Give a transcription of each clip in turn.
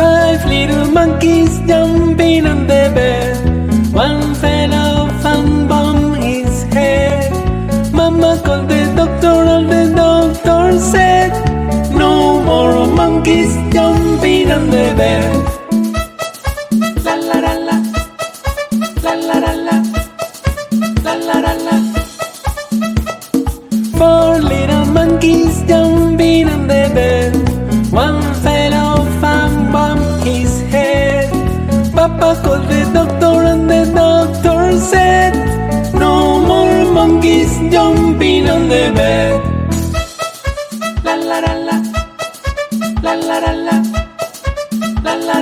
Five little monkeys jumping on the bed. One fell off and bumped his head. Mama called the doctor monkeys jumping on the bed. La la la la, la la la la, la la la la. Four little monkeys jumping on the bed. One fell off and bumped his head. Papa called the doctor and the doctor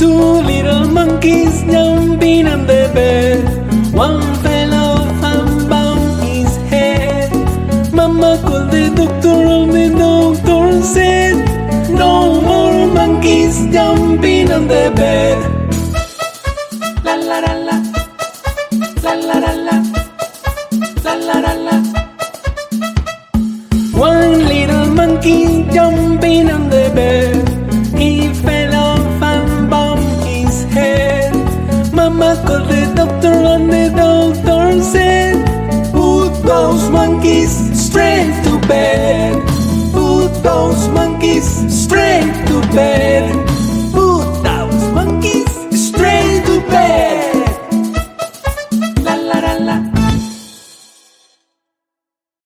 Two little monkeys jumping on the bed. One fell off and bumped his head. Mama called the doctor and the doctor said, No more monkeys jumping on the bed. La la la la, la la la la, la la la la. One little monkey jumping Mama called the doctor and the doctor said, Put those monkeys straight to bed. Put those monkeys.